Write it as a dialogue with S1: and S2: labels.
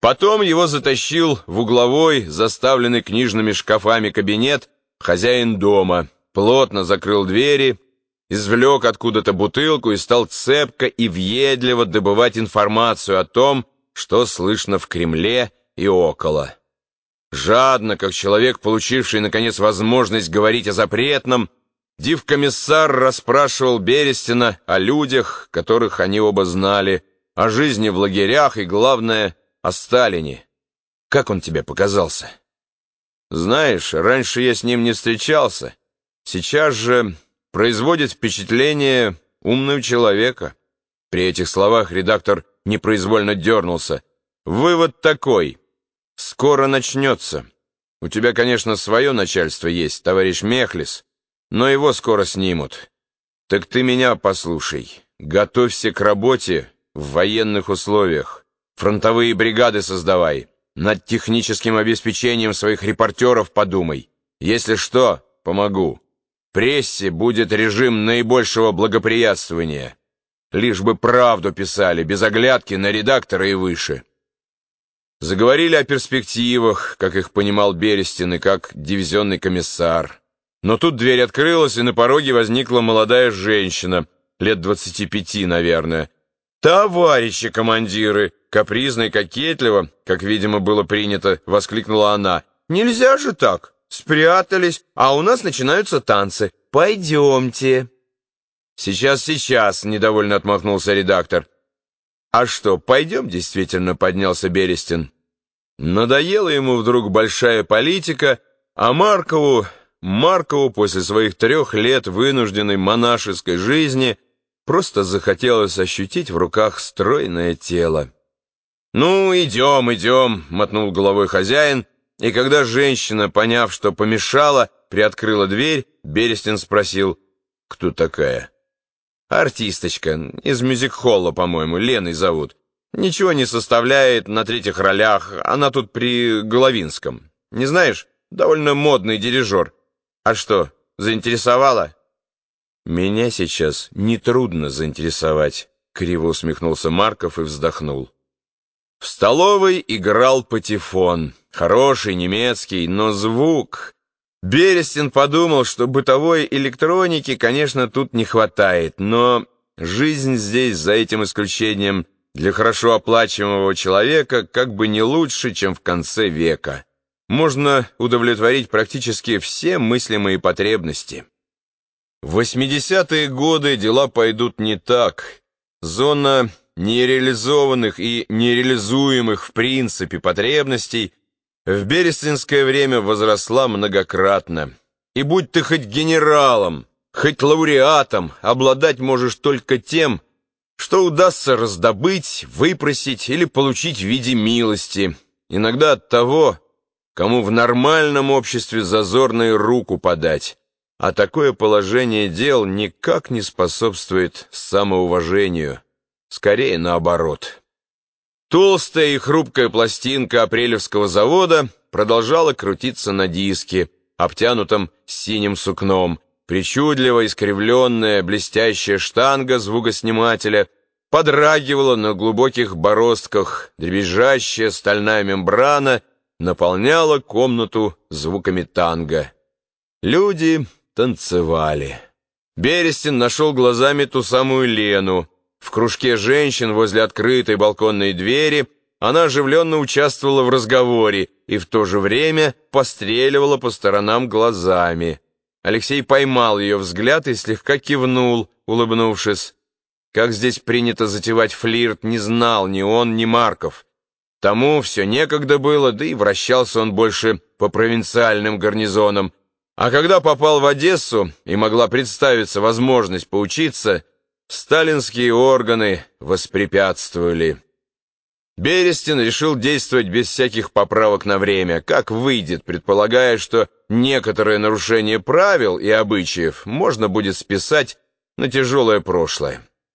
S1: Потом его затащил в угловой, заставленный книжными шкафами кабинет, хозяин дома, плотно закрыл двери, извлек откуда-то бутылку и стал цепко и въедливо добывать информацию о том, что слышно в Кремле и около. Жадно, как человек, получивший, наконец, возможность говорить о запретном, див-комиссар расспрашивал Берестина о людях, которых они оба знали, о жизни в лагерях и, главное, о Сталине. Как он тебе показался? Знаешь, раньше я с ним не встречался. Сейчас же производит впечатление умного человека. При этих словах редактор непроизвольно дернулся. Вывод такой. Скоро начнется. У тебя, конечно, свое начальство есть, товарищ Мехлис, но его скоро снимут. Так ты меня послушай. Готовься к работе в военных условиях. Фронтовые бригады создавай. Над техническим обеспечением своих репортеров подумай. Если что, помогу. Прессе будет режим наибольшего благоприятствования. Лишь бы правду писали, без оглядки на редактора и выше. Заговорили о перспективах, как их понимал Берестин и как дивизионный комиссар. Но тут дверь открылась, и на пороге возникла молодая женщина, лет двадцати пяти, наверное. «Товарищи командиры!» Капризно и кокетливо, как, видимо, было принято, воскликнула она. «Нельзя же так! Спрятались, а у нас начинаются танцы. Пойдемте!» «Сейчас, сейчас!» — недовольно отмахнулся редактор. «А что, пойдем?» — действительно поднялся Берестин. Надоела ему вдруг большая политика, а Маркову, Маркову после своих трех лет вынужденной монашеской жизни просто захотелось ощутить в руках стройное тело. «Ну, идем, идем», — мотнул головой хозяин, и когда женщина, поняв, что помешала, приоткрыла дверь, Берестин спросил, «Кто такая?» «Артисточка, из мюзик-холла, по-моему, Леной зовут. Ничего не составляет, на третьих ролях, она тут при Головинском. Не знаешь, довольно модный дирижер. А что, заинтересовала?» «Меня сейчас нетрудно заинтересовать», — криво усмехнулся Марков и вздохнул. В столовой играл патефон. Хороший, немецкий, но звук... Берестин подумал, что бытовой электроники, конечно, тут не хватает, но жизнь здесь, за этим исключением, для хорошо оплачиваемого человека как бы не лучше, чем в конце века. Можно удовлетворить практически все мыслимые потребности. В 80-е годы дела пойдут не так. Зона нереализованных и нереализуемых в принципе потребностей в берестинское время возросла многократно. И будь ты хоть генералом, хоть лауреатом, обладать можешь только тем, что удастся раздобыть, выпросить или получить в виде милости, иногда от того, кому в нормальном обществе зазорно руку подать. А такое положение дел никак не способствует самоуважению. Скорее наоборот. Толстая и хрупкая пластинка апрелевского завода продолжала крутиться на диске, обтянутом синим сукном. Причудливо искривленная блестящая штанга звукоснимателя подрагивала на глубоких бороздках, дребезжащая стальная мембрана наполняла комнату звуками танго. Люди танцевали. Берестин нашел глазами ту самую Лену, в кружке женщин возле открытой балконной двери она оживленно участвовала в разговоре и в то же время постреливала по сторонам глазами. Алексей поймал ее взгляд и слегка кивнул, улыбнувшись. Как здесь принято затевать флирт, не знал ни он, ни Марков. Тому все некогда было, да и вращался он больше по провинциальным гарнизонам. А когда попал в Одессу и могла представиться возможность поучиться, Сталинские органы воспрепятствовали. Берестин решил действовать без всяких поправок на время, как выйдет, предполагая, что некоторое нарушение правил и обычаев можно будет списать на тяжелое прошлое.